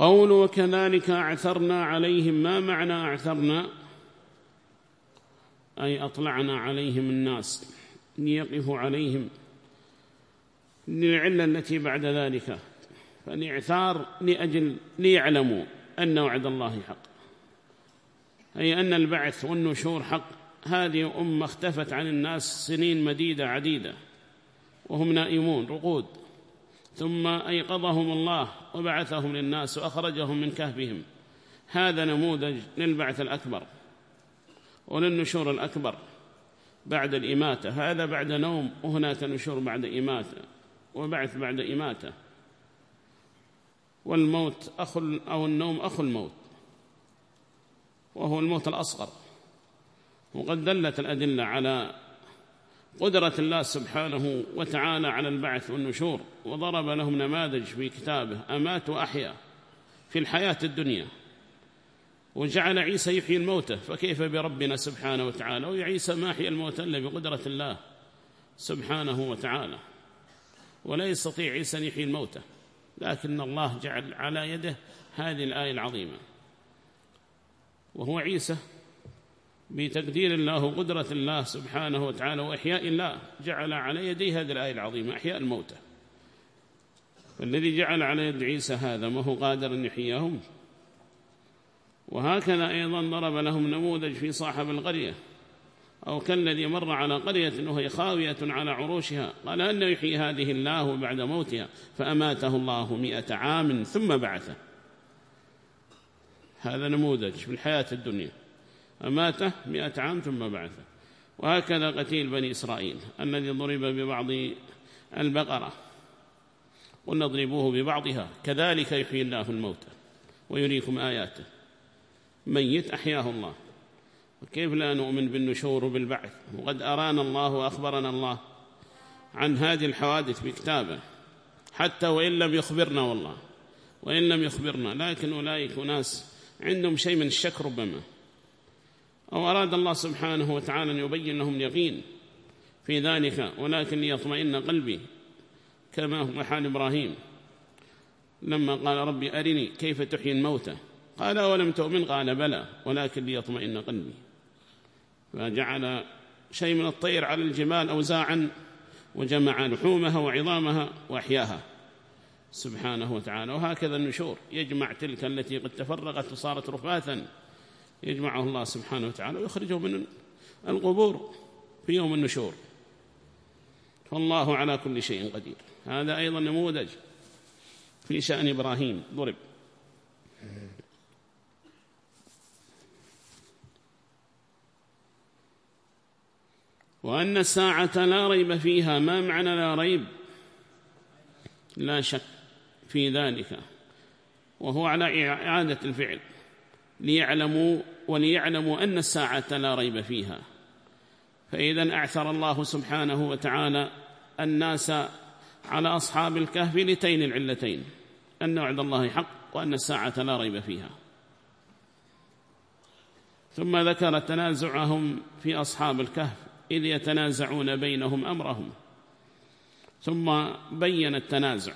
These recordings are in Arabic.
قول وكذلك أعثرنا عليهم ما معنى أعثرنا؟ أي أطلعنا عليهم الناس ليقفوا عليهم. للعلة التي بعد ذلك فالإعثار لأجل ليعلموا أن وعد الله حق. أي أن البعث والنشور حق. هذه أمة اختفت عن الناس سنين مديدة عديدة وهم نائمون رقود. ثم أيقظهم الله وبعثهم للناس وأخرجهم من كهفهم. هذا نموذج للبعث الأكبر وللنشور الأكبر بعد الإماتة. هذا بعد نوم وهناك نشور بعد إماتة وبعث بعد إماتة. والموت أخو أو النوم أخو الموت وهو الموت الأصغر. وقد دلت الأدلة على قدرة الله سبحانه وتعالى على البعث والنشور وضرب لهم نماذج في كتابه أمات وأحيا في الحياة الدنيا. وجعل عيسى يحيي الموتى فكيف بربنا سبحانه وتعالى؟ ويا عيسى ما أحيا الموتى إلا بقدرة الله سبحانه وتعالى. ولا يستطيع عيسى أن يحيي الموتى لكن الله جعل على يده هذه الآية العظيمة. وهو عيسى بتقدير الله وقدرة الله سبحانه وتعالى وإحياء الله. جعل على يدي هذه الآية العظيمة أحياء الموتى. فالذي جعل على يد عيسى هذا ما هو قادر أن يحييهم. وهكذا أيضا ضرب لهم نموذج في صاحب القرية. أو كالذي مر على قرية وهي خاوية على عروشها قال أن يحيي هذه الله بعد موتها فأماته الله مئة عام ثم بعثه. هذا نموذج في الحياة الدنيا. أماته مئة عام ثم بعثه. وهكذا قتيل بني إسرائيل الذي ضرب ببعض البقرة. قلنا اضربوه ببعضها. كذلك يحيي الله الموتى ويريكم آياته. ميت أحياه الله. وكيف لا نؤمن بالنشور وبالبعث؟ وقد أرانا الله وأخبرنا الله عن هذه الحوادث بكتابه. حتى وإن لم يخبرنا والله. وإن لم يخبرنا. لكن أولئك ناس عندهم شيء من الشك ربما. أو أراد الله سبحانه وتعالى أن يبين لهم اليقين في ذلك ولكن ليطمئن قلبي كما هو حال إبراهيم. لما قال ربي أرني كيف تحيي الموتى؟ قال ولم تؤمن؟ قال بلى ولكن ليطمئن قلبي. فجعل شيء من الطير على الجبال أوزاعا وجمع لحومها وعظامها وأحياها. سبحانه وتعالى وهكذا النشور يجمع تلك التي قد تفرغت وصارت رفاثا. يجمعه الله سبحانه وتعالى ويخرجه من القبور في يوم النشور. فالله على كل شيء قدير. هذا أيضا نموذج في شأن إبراهيم. ضرب. وأن الساعة لا ريب فيها ما معنى لا ريب؟ لا شك في ذلك. وهو على إعادة الفعل. ليعلموا وليعلموا أن الساعة لا ريب فيها. فإذا أعثر الله سبحانه وتعالى الناس على أصحاب الكهف لتين العلتين أن وعد الله حق وأن الساعة لا ريب فيها. ثم ذكر تنازعهم في أصحاب الكهف إذ يتنازعون بينهم أمرهم. ثم بين التنازع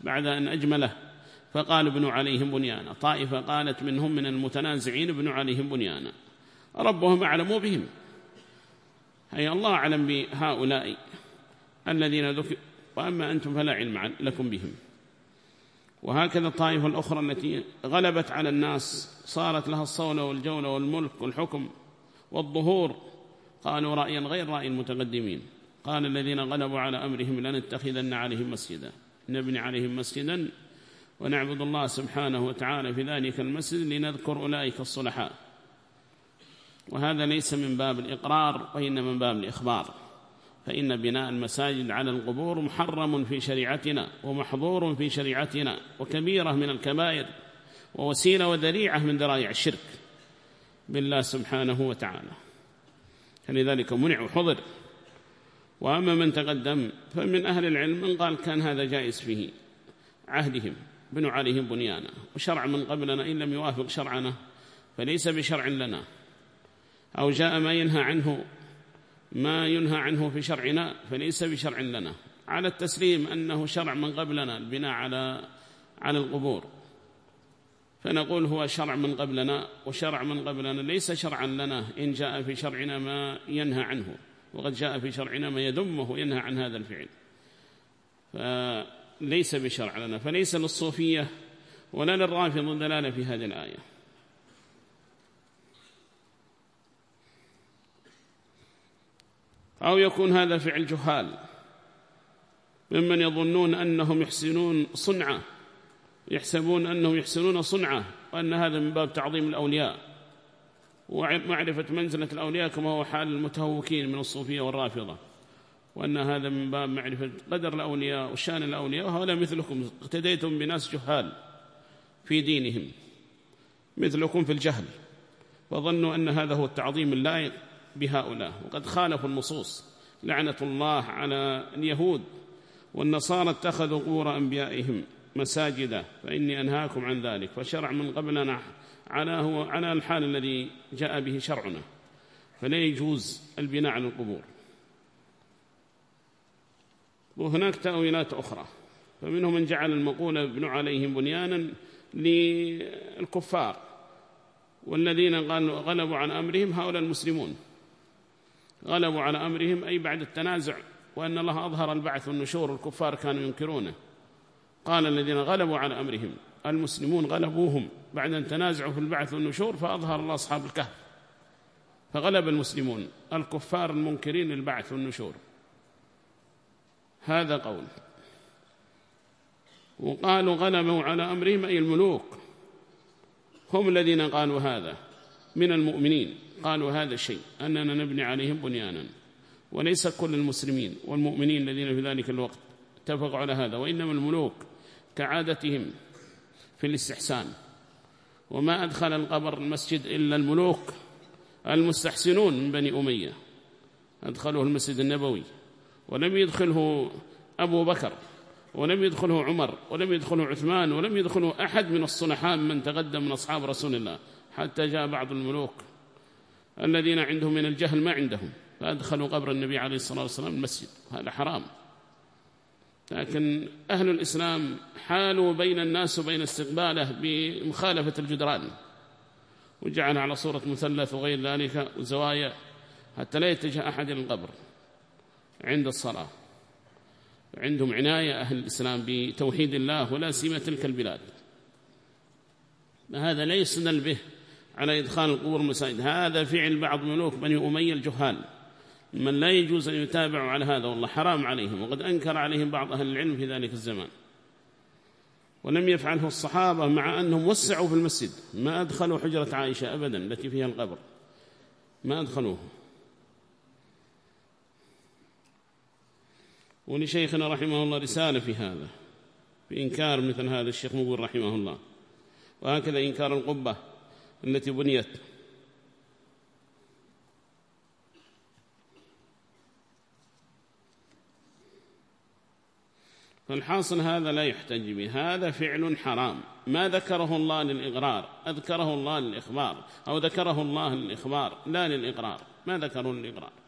بعد أن أجمله. فقال ابنوا عليهم بنيانا. طائفة قالت منهم من المتنازعين ابنوا عليهم بنيانا. ربهم أعلم بهم. أي الله أعلم بهؤلاء الذين ذكر. وأما أنتم فلا علم لكم بهم. وهكذا الطائفة الأخرى التي غلبت على الناس صارت لها الصولة والجولة والملك والحكم والظهور. قالوا رأيا غير رأي المتقدمين. قال الذين غلبوا على أمرهم لنتخذن عليهم مسجدا. نبني عليهم مسجدا ونعبد الله سبحانه وتعالى في ذلك المسجد لنذكر أولئك الصلحاء. وهذا ليس من باب الإقرار وإنما من باب الإخبار. فإن بناء المساجد على القبور محرم في شريعتنا ومحظور في شريعتنا وكبيرة من الكبائر ووسيلة وذريعة من ذرائع الشرك بالله سبحانه وتعالى. فلذلك منع وحضر وأما من تقدم فمن أهل العلم من قال كان هذا جائز فيه عهدهم. بنوا عليهم بنيانا وشرع من قبلنا إن لم يوافق شرعنا فليس بشرع لنا. أو جاء ما ينهى عنه ما ينهى عنه في شرعنا فليس بشرع لنا. على التسليم أنه شرع من قبلنا البناء على على القبور. فنقول هو شرع من قبلنا وشرع من قبلنا ليس شرعا لنا. إن جاء في شرعنا ما ينهى عنه وقد جاء في شرعنا ما يذمه وينهى عن هذا الفعل. فليس بشرع لنا فليس للصوفية ولا للرافض دلالة في هذه الآية. أو يكون هذا فعل جهال ممن يظنون أنهم يحسنون صنعة يحسبون أنهم يحسنون صنعة وأن هذا من باب تعظيم الأولياء. ومعرفة منزلة الأولياء كما هو حال المتهوكين من الصوفية والرافضة. وأن هذا من باب معرفة قدر الأولياء وشأن الأولياء وهؤلاء مثلكم اقتديتم بناس جهال في دينهم مثلكم في الجهل وظنوا أن هذا هو التعظيم اللائق بهؤلاء. وقد خالفوا النصوص لعنة الله على اليهود والنصارى اتخذوا قبور أنبيائهم مساجدا فإني أنهاكم عن ذلك. فشرع من قبلنا على, هو على الحال الذي جاء به شرعنا فلا يجوز البناء على القبور. وهناك تأويلات أخرى. فمنهم من جعل المقولة ابن عليهم بنيانا للكفار والذين غلبوا عن أمرهم هؤلاء المسلمون. غلبوا على أمرهم أي بعد التنازع وأن الله أظهر البعث والنشور الكفار كانوا ينكرونه. قال الذين غلبوا على أمرهم المسلمون غلبوهم بعد أن تنازعوا في البعث والنشور فأظهر الله أصحاب الكهف. فغلب المسلمون الكفار المنكرين للبعث والنشور. هذا قول. وقالوا غلبوا على أمرهم أي الملوك. هم الذين قالوا هذا من المؤمنين. قالوا هذا الشيء أننا نبني عليهم بنيانا. وليس كل المسلمين والمؤمنين الذين في ذلك الوقت اتفقوا على هذا وإنما الملوك كعادتهم في الاستحسان. وما أدخل القبر المسجد إلا الملوك المستحسنون من بني أمية. أدخلوه المسجد النبوي. ولم يدخله أبو بكر ولم يدخله عمر ولم يدخله عثمان ولم يدخله أحد من الصنحاء من تقدم من أصحاب رسول الله حتى جاء بعض الملوك الذين عندهم من الجهل ما عندهم فأدخلوا قبر النبي عليه الصلاة والسلام المسجد. هذا حرام. لكن أهل الإسلام حالوا بين الناس وبين استقباله بمخالفة الجدران وجعل على صورة مثلث وغير ذلك وزوايا حتى لا يتجه أحد إلى القبر. عند الصلاة. عندهم عناية أهل الإسلام بتوحيد الله ولا سيما تلك البلاد. هذا لا يستدل به على إدخال القبور المساجد. هذا فعل بعض ملوك بني أمية الجهال. من لا يجوز أن يتابعوا على هذا والله حرام عليهم وقد أنكر عليهم بعض أهل العلم في ذلك الزمان. ولم يفعله الصحابة مع أنهم وسعوا في المسجد. ما أدخلوا حجرة عائشة أبدا التي فيها القبر. ما أدخلوه. ولشيخنا رحمه الله رسالة في هذا في إنكار مثل هذا الشيخ مقول رحمه الله. وهكذا إنكار القبة التي بنيت. فالحاصل هذا لا يحتج به. هذا فعل حرام. ما ذكره الله للإقرار أذكره الله للإخبار أو ذكره الله للإخبار لا للإقرار. ما ذكره للإقرار.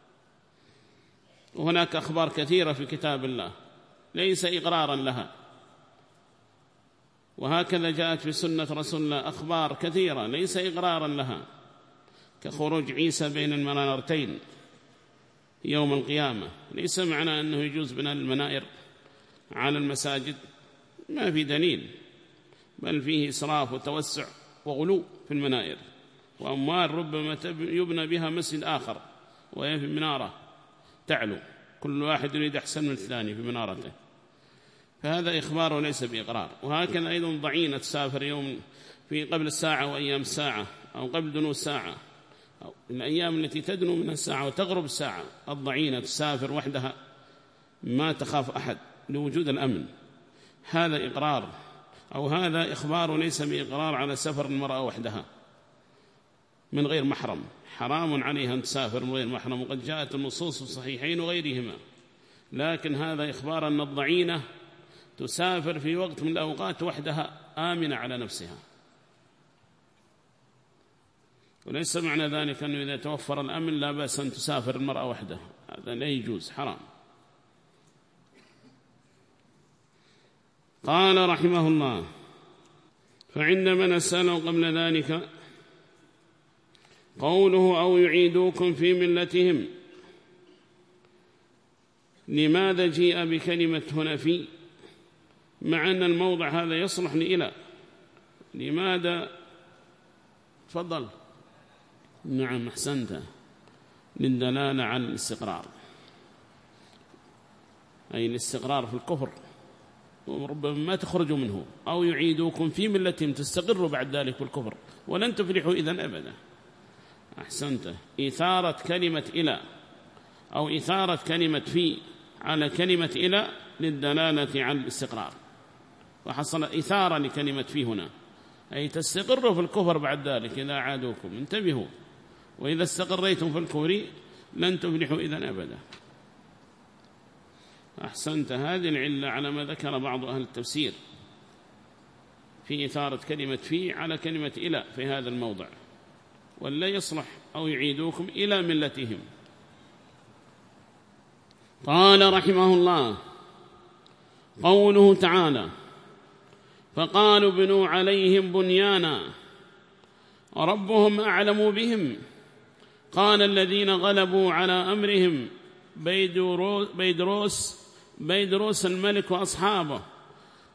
وهناك أخبار كثيرة في كتاب الله ليس إقرارا لها. وهكذا جاءت في سنة رسول الله أخبار كثيرة ليس إقرارا لها. كخروج عيسى بين المنارتين يوم القيامة ليس معنى أنه يجوز بناء المنائر على المساجد ما في دليل بل فيه إسراف وتوسع وغلو في المنائر. وأموال ربما يبنى بها مسجد آخر وهي في منارة. تعلو كل واحد يريد أحسن من الثاني في منارته. فهذا إخبار وليس بإقرار. وهكذا أيضا ضعينة تسافر يوم في قبل الساعة وأيام الساعة أو قبل دنو الساعة أو الأيام التي تدنو من الساعة وتغرب الساعة الضعينة تسافر وحدها ما تخاف أحد لوجود الأمن. هذا إقرار أو هذا إخبار وليس بإقرار على سفر المرأة وحدها من غير محرم. حرام عليها أن تسافر غير محرم وقد جاءت النصوص في الصحيحين وغيرهما. لكن هذا إخبار أن الضعينة تسافر في وقت من الأوقات وحدها آمنة على نفسها. وليس معنى ذلك أنه إذا توفر الأمن لا بأس أن تسافر المرأة وحدها. هذا لا يجوز حرام. قال رحمه الله فعندما نسأله قبل ذلك قوله أو يعيدوكم في ملتهم. لماذا جيء بكلمة هنا في مع أن الموضع هذا يصلح لإلى. لماذا؟ تفضل. نعم أحسنت. للدلالة على الاستقرار. أي الاستقرار في الكفر. وربما ما تخرجوا منه. أو يعيدوكم في ملتهم تستقروا بعد ذلك بالكفر. ولن تفلحوا إذن أبدا. أحسنت. إثارة كلمة إلى أو إثارة كلمة في على كلمة إلى للدلالة على الاستقرار. وحصل إثارة لكلمة في هنا. أي تستقروا في الكفر بعد ذلك إذا عادوكم انتبهوا. وإذا استقريتم في الكفر لن تفلحوا إذن أبدا. أحسنت. هذه العلة على ما ذكر بعض أهل التفسير. في إثارة كلمة في على كلمة إلى في هذا الموضع. ولا يصلح أو يعيدوكم إلى ملتهم. قال رحمه الله قوله تعالى فقالوا بنوا عليهم بنيانا ربهم أعلم بهم. قال الذين غلبوا على أمرهم بيدروس بيدروس الملك وأصحابه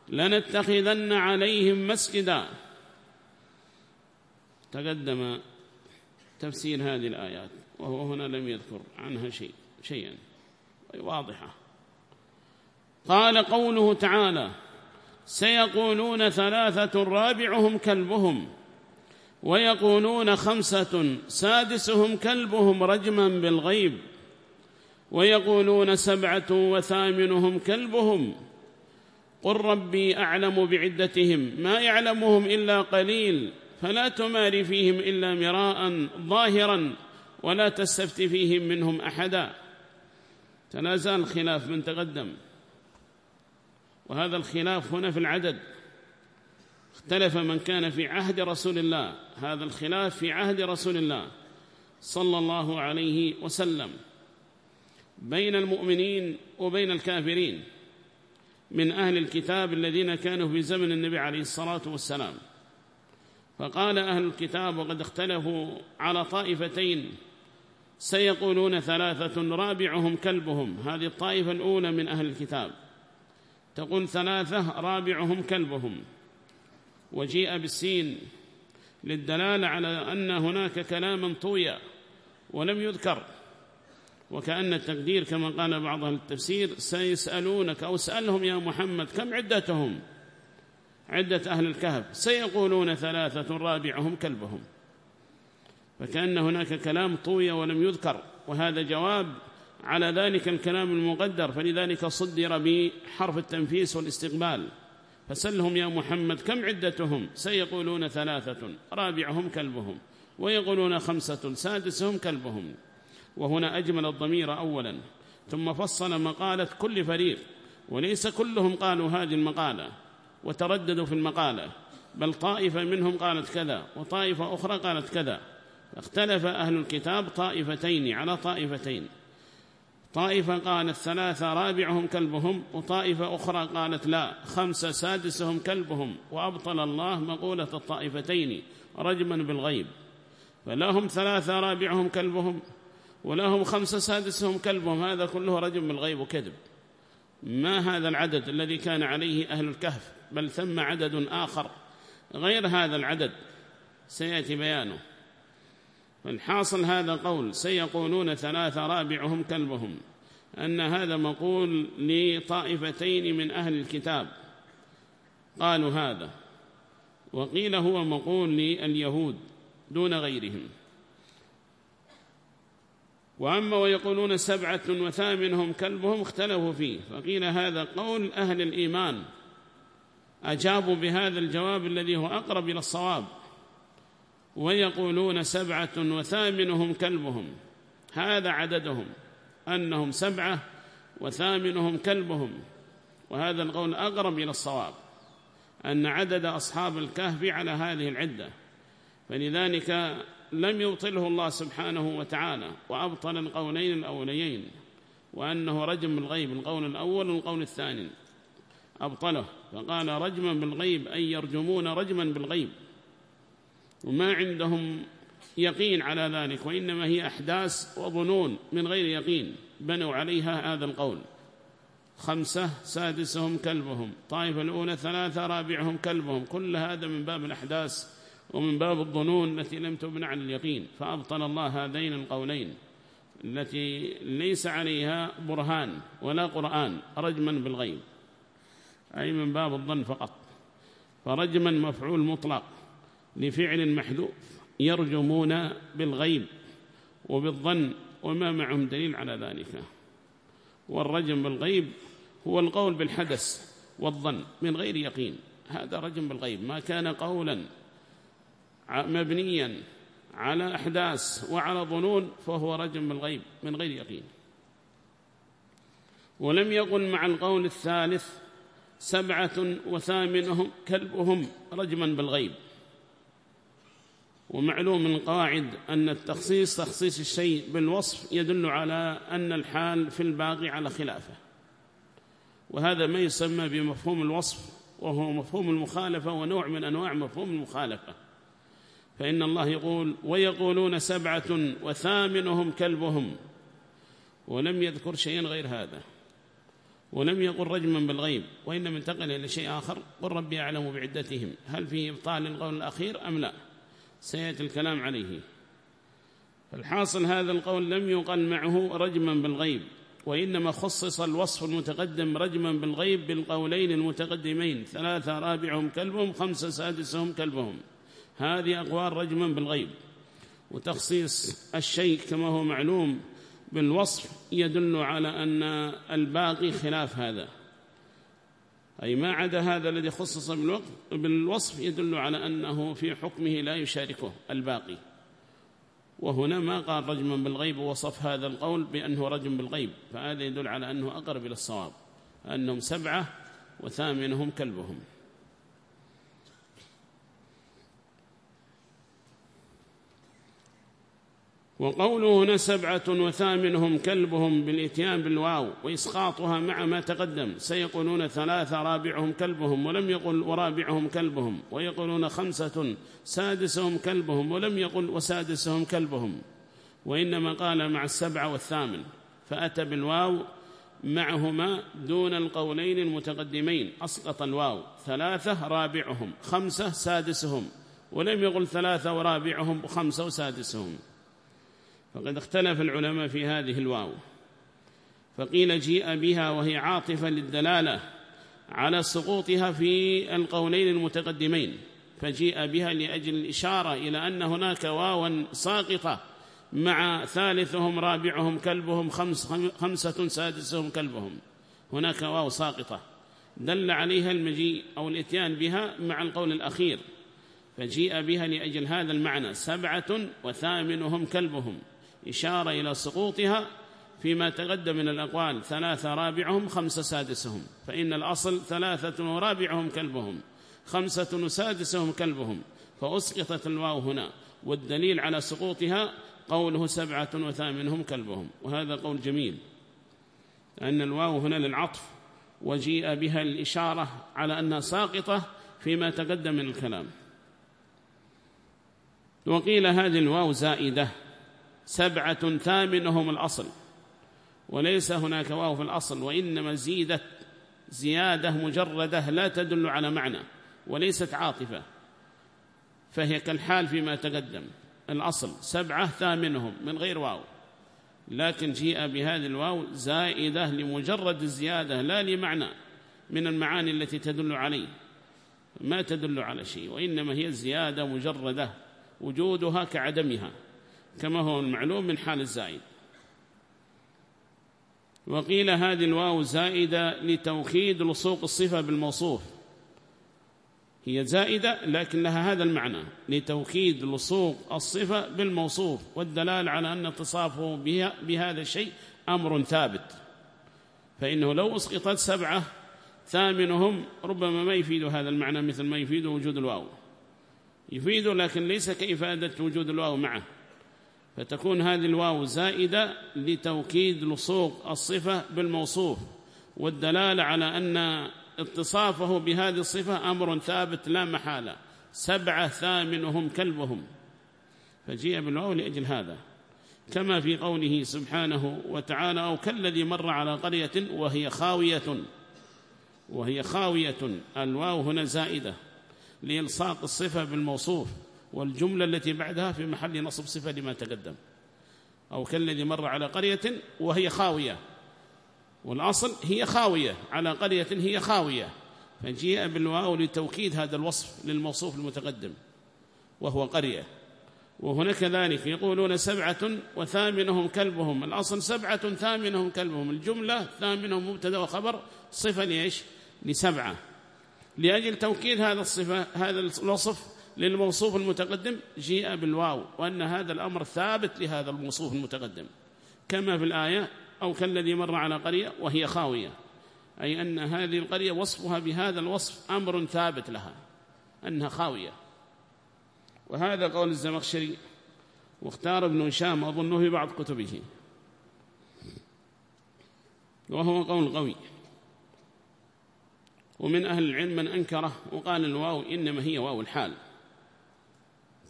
لنتخذن عليهم مسجدا. تقدم تفسير هذه الآيات وهو هنا لم يذكر عنها شيء شيئا واضحة. قال قوله تعالى سيقولون ثلاثة رابعهم كلبهم ويقولون خمسة سادسهم كلبهم رجما بالغيب ويقولون سبعة وثامنهم كلبهم. قل ربي أعلم بعدتهم ما يعلمهم إلا قليل فلا تمار فيهم إلا مراء ظاهرا ولا تستفت فيهم منهم أحدا. تنازل الخلاف من تقدم. وهذا الخلاف هنا في العدد. اختلف من كان في عهد رسول الله. هذا الخلاف في عهد رسول الله صلى الله عليه وسلم. بين المؤمنين وبين الكافرين. من أهل الكتاب الذين كانوا في زمن النبي عليه الصلاة والسلام. فقال أهل الكتاب وقد اختلفوا على طائفتين سيقولون ثلاثة رابعهم كلبهم. هذه الطائفة الأولى من أهل الكتاب. تقول ثلاثة رابعهم كلبهم. وجيء بالسين للدلالة على أن هناك كلاما طويا ولم يذكر. وكأن التقدير كما قال بعض التفسير سيسألونك أو سألهم يا محمد كم عدتهم؟ عدة أهل الكهف سيقولون ثلاثة رابعهم كلبهم. فكأن هناك كلام طوي ولم يذكر وهذا جواب على ذلك الكلام المقدر. فلذلك صدر بحرف التنفيس والاستقبال. فسلهم يا محمد كم عدتهم؟ سيقولون ثلاثة رابعهم كلبهم. ويقولون خمسة سادسهم كلبهم. وهنا أجمل الضمير أولا. ثم فصل مقالة كل فريق وليس كلهم قالوا هذه المقالة. وترددوا في المقالة. بل طائفة منهم قالت كذا وطائفة أخرى قالت كذا. اختلف أهل الكتاب طائفتين على طائفتين. طائفة قالت ثلاثة رابعهم كلبهم وطائفة أخرى قالت لا خمسة سادسهم كلبهم. وأبطل الله مقولة الطائفتين رجما بالغيب. فلهم ثلاثة رابعهم كلبهم ولهم خمسة سادسهم كلبهم. هذا كله رجم بالغيب وكذب. ما هذا العدد الذي كان عليه أهل الكهف؟ بل ثم عدد آخر. غير هذا العدد سيأتي بيانه. فالحاصل هذا قول سيقولون ثلاثة رابعهم كلبهم أن هذا مقول لطائفتين من أهل الكتاب. قالوا هذا. وقيل هو مقول لليهود دون غيرهم. وأما ويقولون سبعة وثامنهم كلبهم اختلفوا فيه. فقيل هذا قول أهل الإيمان. أجابوا بهذا الجواب الذي هو أقرب إلى الصواب. ويقولون سبعة وثامنهم كلبهم. هذا عددهم. أنهم سبعة وثامنهم كلبهم. وهذا القول أقرب إلى الصواب. أن عدد أصحاب الكهف على هذه العدة. فلذلك لم يبطله الله سبحانه وتعالى. وأبطل القولين الأوليين. وأنه رجم الغيب. القول الأول والقول الثاني. أبطله. فقال رجما بالغيب أي يرجمون رجما بالغيب. وما عندهم يقين على ذلك وإنما هي أحداث وظنون من غير يقين. بنوا عليها هذا القول. خمسة سادسهم كلبهم. طائفة الأولى ثلاثة رابعهم كلبهم. كل هذا من باب الأحداث ومن باب الظنون التي لم تبنى على اليقين. فأبطل الله هذين القولين التي ليس عليها برهان ولا قرآن رجما بالغيب. أي من باب الظن فقط. فرجما مفعول مطلق لفعل محذوف يرجمون بالغيب وبالظن وما معهم دليل على ذلك. والرجم بالغيب هو القول بالحدث والظن من غير يقين. هذا رجم بالغيب. ما كان قولا مبنيا على أحداث وعلى ظنون فهو رجم بالغيب من غير يقين. ولم يقل مع القول الثالث سبعة وثامنهم كلبهم رجما بالغيب. ومعلوم من قاعد أن التخصيص تخصيص الشيء بالوصف يدل على أن الحال في الباقي على خلافه. وهذا ما يسمى بمفهوم الوصف وهو مفهوم المخالفة ونوع من أنواع مفهوم المخالفة. فإن الله يقول ويقولون سبعة وثامنهم كلبهم. ولم يذكر شيئا غير هذا. ولم يقل رجما بالغيب وإنما انتقل إلى شيء آخر قل ربي أعلم بعدتهم هل فيه إبطال القول الأخير أم لا؟ سيأتي الكلام عليه. فالحاصل هذا القول لم يقل معه رجما بالغيب وإنما خصص الوصف المتقدم رجما بالغيب بالقولين المتقدمين ثلاثة رابعهم كلبهم خمسة سادسهم كلبهم. هذه أقوال رجما بالغيب. وتخصيص الشيء كما هو معلوم بالوصف يدل على أن الباقي خلاف هذا. أي ما عدا هذا الذي خصص بالوصف يدل على أنه في حكمه لا يشاركه الباقي. وهنا ما قال رجما بالغيب ووصف هذا القول بأنه رجم بالغيب فهذا يدل على أنه أقرب إلى الصواب. أنهم سبعة وثامنهم كلبهم. وقوله هنا سبعة وثامنهم كلبهم بالإتيان بالواو وإسقاطها مع ما تقدم. سيقولون ثلاثة رابعهم كلبهم ولم يقل ورابعهم كلبهم. ويقولون خمسة سادسهم كلبهم ولم يقل وسادسهم كلبهم. وإنما قال مع السبعة والثامن. فأتى بالواو معهما دون القولين المتقدمين. أسقط الواو. ثلاثة رابعهم. خمسة سادسهم. ولم يقل ثلاثة ورابعهم وخمسة وسادسهم. فقد اختلف العلماء في هذه الواو. فقيل جيء بها وهي عاطفة للدلالة على سقوطها في القولين المتقدمين فجيء بها لأجل الإشارة إلى أن هناك واوا ساقطة مع ثالثهم رابعهم كلبهم خمس خمسة سادسهم كلبهم. هناك واو ساقطة. دل عليها المجيء أو الإتيان بها مع القول الأخير فجيء بها لأجل هذا المعنى سبعة وثامنهم كلبهم. إشارة إلى سقوطها فيما تقدم من الأقوال. ثلاثة رابعهم خمسة سادسهم. فإن الأصل ثلاثة ورابعهم كلبهم. خمسة وسادسهم كلبهم. فأسقطت الواو هنا. والدليل على سقوطها قوله سبعة وثامنهم كلبهم. وهذا قول جميل. أن الواو هنا للعطف وجيء بها الإشارة على أنها ساقطة فيما تقدم من الكلام. وقيل هذه الواو زائدة. سبعة ثامنهم الأصل. وليس هناك واو في الأصل وإنما زيدت زيادة مجردة لا تدل على معنى وليست عاطفة. فهي كالحال فيما تقدم. الأصل سبعة ثامنهم من غير واو. لكن جيء بهذه الواو زائدة لمجرد الزيادة لا لمعنى من المعاني التي تدل عليه. ما تدل على شيء وإنما هي الزيادة مجردة وجودها كعدمها. كما هو المعلوم من حال الزائد. وقيل هذه الواو زائدة لتوكيد لصوق الصفة بالموصوف. هي زائدة لكن لها هذا المعنى لتوكيد لصوق الصفة بالموصوف. والدلال على أن اتصافه بها بهذا الشيء أمر ثابت. فإنه لو أسقطت سبعة ثامنهم ربما ما يفيد هذا المعنى مثل ما يفيد وجود الواو. يفيد لكن ليس كإفادة وجود الواو معه. فتكون هذه الواو زائدة لتوكيد لصوق الصفة بالموصوف والدلالة على أن اتصافه بهذه الصفة أمر ثابت لا محالة. سبعة ثامنهم كلبهم. فجيء بالواو لأجل هذا. كما في قوله سبحانه وتعالى أو كالذي مر على قرية وهي خاوية. وهي خاوية. الواو هنا زائدة لإلصاق الصفة بالموصوف. والجملة التي بعدها في محل نصب صفة لما تقدم. أو كالذي مر على قرية وهي خاوية. والأصل هي خاوية. على قرية هي خاوية. فجيء بالواو لتوكيد هذا الوصف للموصوف المتقدم. وهو قرية. وهنا كذلك يقولون سبعة وثامنهم كلبهم. الأصل سبعة ثامنهم كلبهم. الجملة ثامنهم مبتدا وخبر. صفة ليش لسبعة. لأجل توكيد هذا الصفة هذا الوصف للموصوف المتقدم جيء بالواو وأن هذا الأمر ثابت لهذا الموصوف المتقدم. كما في الآية أو كالذي مر على قرية وهي خاوية. أي أن هذه القرية وصفها بهذا الوصف أمر ثابت لها أنها خاوية. وهذا قول الزمخشري واختار ابن هشام أظنه في بعض كتبه. وهو قول قوي. ومن أهل العلم من أنكره وقال الواو إنما هي واو الحال.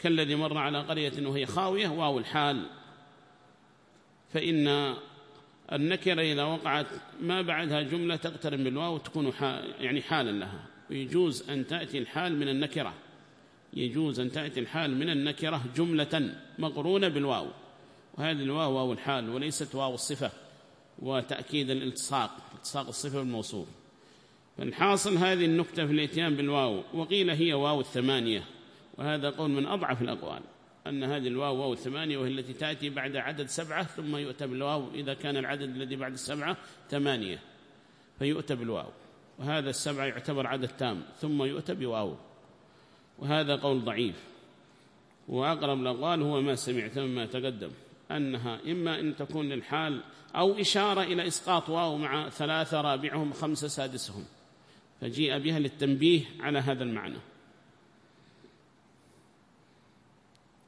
كالذي مر على قرية وهي خاوية واو الحال. فإن النكرة إذا وقعت ما بعدها جملة تقترن بالواو تكون حال يعني حالا لها. ويجوز أن تأتي الحال من النكرة. يجوز أن تأتي الحال من النكرة جملة مقرونة بالواو. وهذه الواو واو الحال وليست واو الصفة وتأكيد الالتصاق التصاق الصفة بالموصوف فالحاصل هذه النكتة في الإتيان بالواو. وقيل هي واو الثمانية. وهذا قول من أضعف الأقوال أن هذه الواو واو الثمانية وهي التي تأتي بعد عدد سبعة ثم يؤتى بالواو إذا كان العدد الذي بعد السبعة ثمانية فيؤتى بالواو. وهذا السبعة يعتبر عدد تام ثم يؤتى بواو. وهذا قول ضعيف. وأقرب الأقوال هو ما سمعت مما تقدم أنها إما أن تكون للحال أو إشارة إلى إسقاط واو مع ثلاثة رابعهم خمسة سادسهم فجيء بها للتنبيه على هذا المعنى.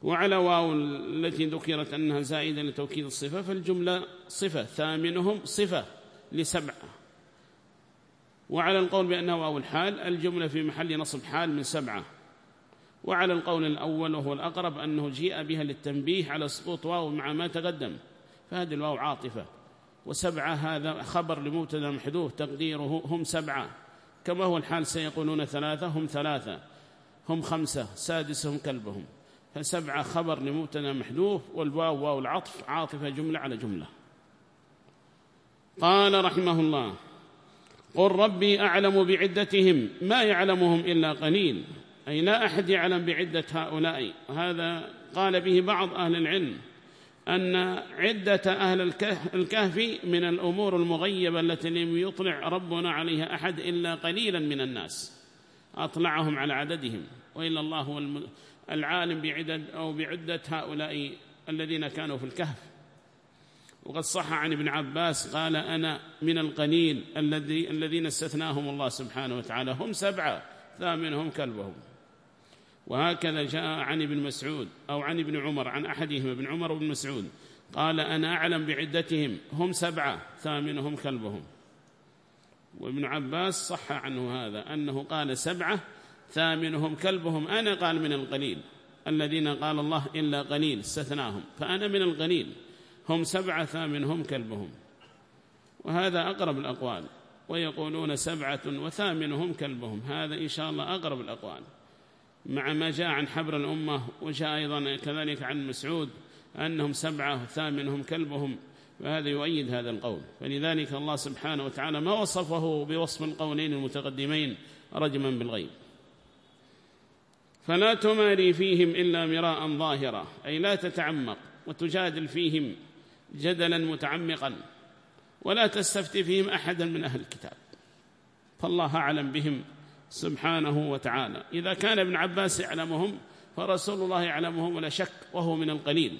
وعلى واو التي ذكرت أنها زائدة لتوكيد الصفة فالجملة صفة ثامنهم صفة لسبعة وعلى القول بأنها واو الحال الجملة في محل نصب حال من سبعة. وعلى القول الأول وهو الأقرب أنه جيء بها للتنبيه على سقوط واو مع ما تقدم. فهذه الواو عاطفة. وسبعة هذا خبر لمبتدا محذوف تقديره هم سبعة. كما هو الحال سيقولون ثلاثة هم ثلاثة. هم خمسة سادسهم كلبهم. فسبعة خبر لمبتدا محذوف والواو واو العطف عاطفة جملة على جملة. قال رحمه الله قل ربي أعلم بعدتهم ما يعلمهم إلا قليل. أي لا أحد يعلم بعدة هؤلاء. وهذا قال به بعض أهل العلم أن عدة أهل الكهف من الأمور المغيبة التي لم يطلع ربنا عليها أحد إلا قليلا من الناس. أطلعهم على عددهم. وإلا الله هو العالم بعدد أو بعدة هؤلاء الذين كانوا في الكهف. وقد صح عن ابن عباس قال أنا من القليل الذي الذين استثناهم الله سبحانه وتعالى هم سبعة ثامنهم كلبهم. وهكذا جاء عن ابن مسعود أو عن ابن عمر عن أحدهما ابن عمر وابن مسعود. قال أنا أعلم بعدتهم هم سبعة ثامنهم كلبهم. وابن عباس صح عنه هذا أنه قال سبعة ثامنهم كلبهم. أنا قال من القليل. الذين قال الله إلا قليل استثناهم. فأنا من القليل. هم سبعة ثامنهم كلبهم. وهذا أقرب الأقوال. ويقولون سبعة وثامنهم كلبهم. هذا إن شاء الله أقرب الأقوال. مع ما جاء عن حبر الأمة وجاء أيضا كذلك عن مسعود أنهم سبعة ثامنهم كلبهم. وهذا يؤيد هذا القول. فلذلك الله سبحانه وتعالى ما وصفه بوصف القولين المتقدمين رجما بالغيب. فلا تماري فيهم إلا مراء ظاهرا أي لا تتعمق وتجادل فيهم جدلا متعمقا ولا تستفتي فيهم أحدا من أهل الكتاب. فالله أعلم بهم سبحانه وتعالى. إذا كان ابن عباس يعلمهم فرسول الله يعلمهم ولا شك وهو من القليل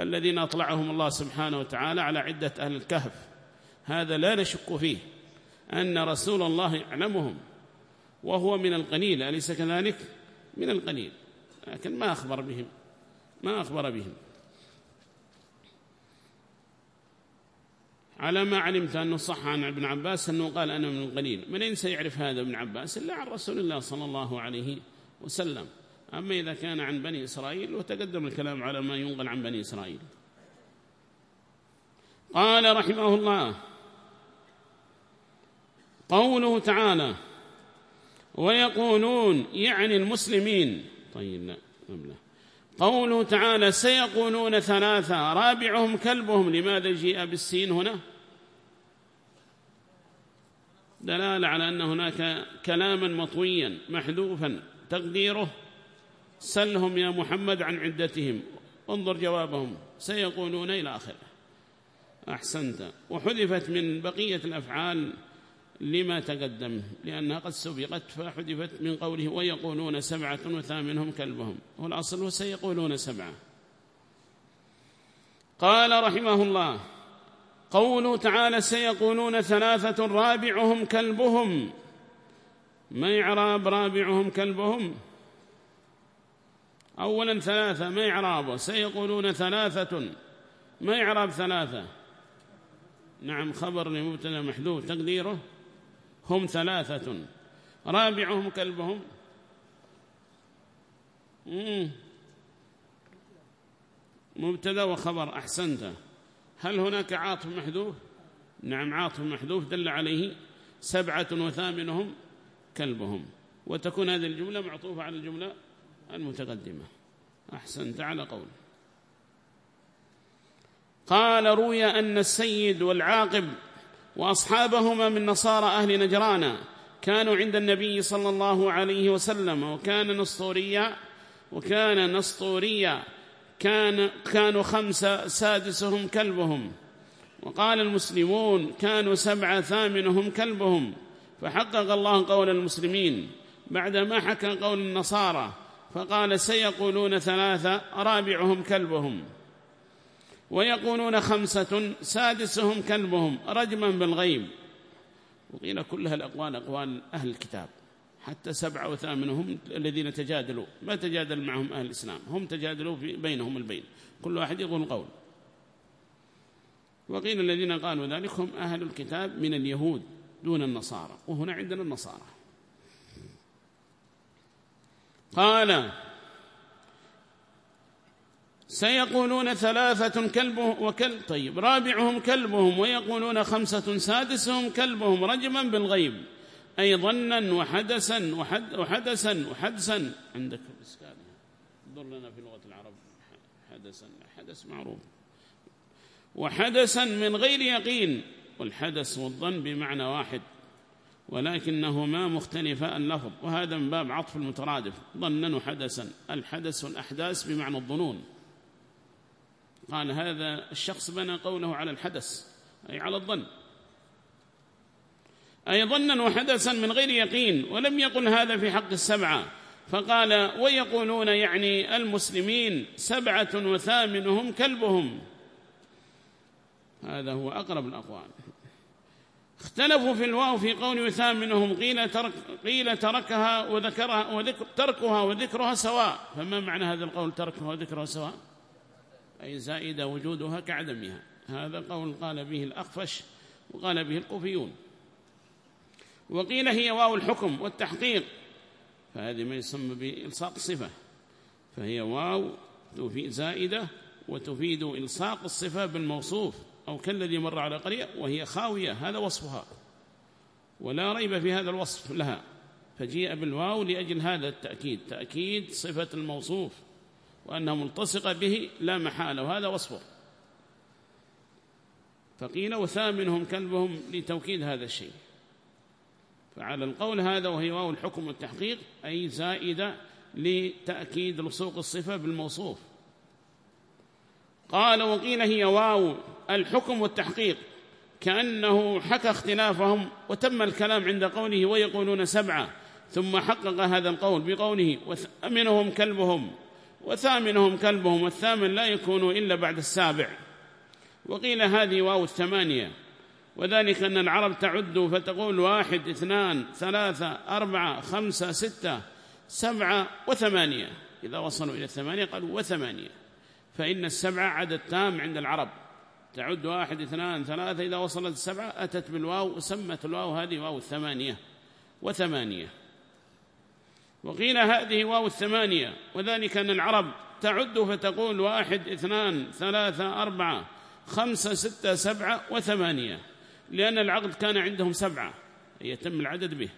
الذين أطلعهم الله سبحانه وتعالى على عدة أهل الكهف. هذا لا نشك فيه أن رسول الله يعلمهم وهو من القليل أليس كذلك؟ من القليل لكن ما أخبر بهم ما أخبر بهم. على ما علمت أنه صح عن ابن عباس أنه قال أنا من القليل من أين سيعرف هذا ابن عباس؟ إلا عن رسول الله صلى الله عليه وسلم. أما إذا كان عن بني إسرائيل وتقدم الكلام على ما ينقل عن بني إسرائيل. قال رحمه الله قوله تعالى ويقولون يعني المسلمين. طيب لا لا. قوله تعالى سيقولون ثلاثة رابعهم كلبهم لماذا جيء بالسين هنا؟ دلالة على أن هناك كلاما مطويا محذوفا تقديره. سلهم يا محمد عن عدتهم. انظر جوابهم. سيقولون إلى آخره. أحسنت. وحذفت من بقية الأفعال لما تقدم لأنها قد سبقت فحذفت من قوله ويقولون سبعة وثامنهم كلبهم والأصل وسيقولون سبعة. قال رحمه الله قوله تعالى سيقولون ثلاثة رابعهم كلبهم. ما يعراب رابعهم كلبهم؟ أولا ثلاثة ما يعرابه سيقولون ثلاثة. ما يعراب ثلاثة؟ نعم خبر لمبتدأ محذوف تقديره. هم ثلاثة. رابعهم كلبهم. مبتدا وخبر أحسنت. هل هناك عاطف محذوف؟ نعم عاطف محذوف دل عليه. سبعة وثامنهم كلبهم. وتكون هذه الجملة معطوفة على الجملة المتقدمة. أحسنت على قول. قال روي أن السيد والعاقب وأصحابهما من نصارى أهل نجران كانوا عند النبي صلى الله عليه وسلم وكان نسطوريا وكان نسطوريا كان كانوا خمسة سادسهم كلبهم. وقال المسلمون كانوا سبعة ثامنهم كلبهم. فحقق الله قول المسلمين. بعدما حكى قول النصارى فقال سيقولون ثلاثة رابعهم كلبهم. ويقولون خمسة سادسهم كلبهم رجما بالغيب. وقيل كلها الأقوال أقوال أهل الكتاب. حتى سبعة وثامنهم الذين تجادلوا. ما تجادل معهم أهل الإسلام؟ هم تجادلوا بينهم البين. كل واحد يقول قول. وقيل الذين قالوا ذلك هم أهل الكتاب من اليهود دون النصارى. وهنا عندنا النصارى. قال سيقولون ثلاثة كلبهم وكلب طيب رابعهم كلبهم ويقولون خمسة سادسهم كلبهم رجما بالغيب. أي ظنا وحدثا وحد وحدثا وحدثا. عندك الإسكان ضر لنا في لغة العرب. حدثا حدث معروف. وحدثا من غير يقين. والحدث والظن بمعنى واحد. ولكنهما مختلفا اللفظ. وهذا من باب عطف المترادف. ظنا وحدثا. الحدث والأحداث بمعنى الظنون. قال هذا الشخص بنى قوله على الحدث أي على الظن. أي ظنا وحدثا من غير يقين ولم يقل هذا في حق السبعة. فقال ويقولون يعني المسلمين سبعة وثامنهم كلبهم. هذا هو أقرب الأقوال. اختلفوا في الواو في قول يثامنهم قيل, ترك قيل تركها وذكرها وذكر تركها وذكرها سواء. فما معنى هذا القول تركها وذكرها سواء؟ أي زائدة وجودها كعدمها. هذا قول قال به الأخفش وقال به القوفيون وقيل هي واو الحكم والتحقيق. فهذه ما يسمى بإلصاق صفة فهي واو زائدة وتفيد إلصاق الصفة بالموصوف أو كالذي مر على قرية وهي خاوية. هذا وصفها. ولا ريب في هذا الوصف لها. فجيء بالواو لأجل هذا التأكيد. تأكيد صفة الموصوف. وأنها ملتصقة به لا محالة وهذا وصفه فقيل وثامنهم كلبهم لتوكيد هذا الشيء. فعلى القول هذا وهي واو الحكم والتحقيق أي زائدة لتأكيد لصوق الصفة بالموصوف. قال وقيل هي واو الحكم والتحقيق كأنه حكى اختلافهم وتم الكلام عند قوله ويقولون سبعة ثم حقق هذا القول بقوله وثامنهم كلبهم. وثامنهم كلبهم والثامن لا يكون إلا بعد السابع. وقيل هذه واو الثمانية. وذلك أن العرب تعد فتقول واحد اثنان ثلاثة أربعة خمسة ستة سبعة وثمانية. إذا وصلوا إلى الثمانية قالوا وثمانية. فإن السبعة عدد تام عند العرب. تعد واحد اثنان ثلاثة إذا وصلت السبعة أتت بالواو وسمت الواو هذه واو الثمانية. وثمانية. وقيل هذه واو الثمانية وذلك أن العرب تعد فتقول واحد اثنان ثلاثة أربعة خمسة ستة سبعة وثمانية لأن العقد كان عندهم سبعة يتم العدد به.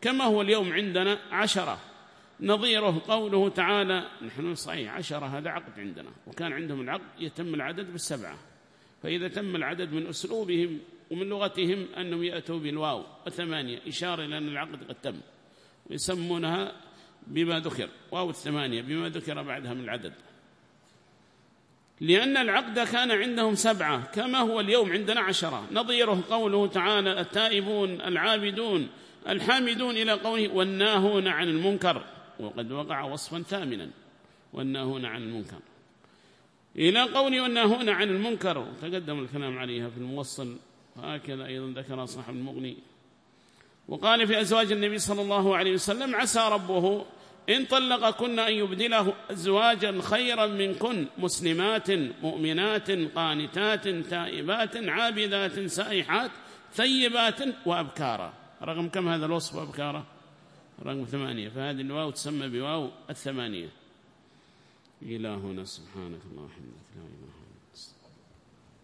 كما هو اليوم عندنا عشرة. نظيره قوله تعالى نحن صحيح عشرة هذا عقد عندنا وكان عندهم العقد يتم العدد بالسبعة. فإذا تم العدد من أسلوبهم ومن لغتهم أنهم يأتوا بالواو وثمانية إشارة إلى أن العقد قد تم. ويسمونها بما ذكر واو الثمانية بما ذكر بعدها من العدد. لأن العقد كان عندهم سبعة كما هو اليوم عندنا عشرة. نظيره قوله تعالى التائبون العابدون الحامدون إلى قوله والناهون عن المنكر. وقد وقع وصفا ثامنا والناهون عن المنكر. إلى قوله والناهون عن المنكر وتقدم الكلام عليها في الموصل. هكذا أيضا ذكر صاحب المغني. وقال في أزواج النبي صلى الله عليه وسلم عسى ربه إن طلقكن أن يبدله أزواجا خيرا منكن مسلمات مؤمنات قانتات تائبات عابدات سائحات ثيبات وأبكارا. رقم كم هذا الوصف أبكارا رقم ثمانية. فهذه الواو تسمى بواو الثمانية. إلهنا سبحانك الله وحمدك لا